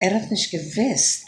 er hat nicht gewusst,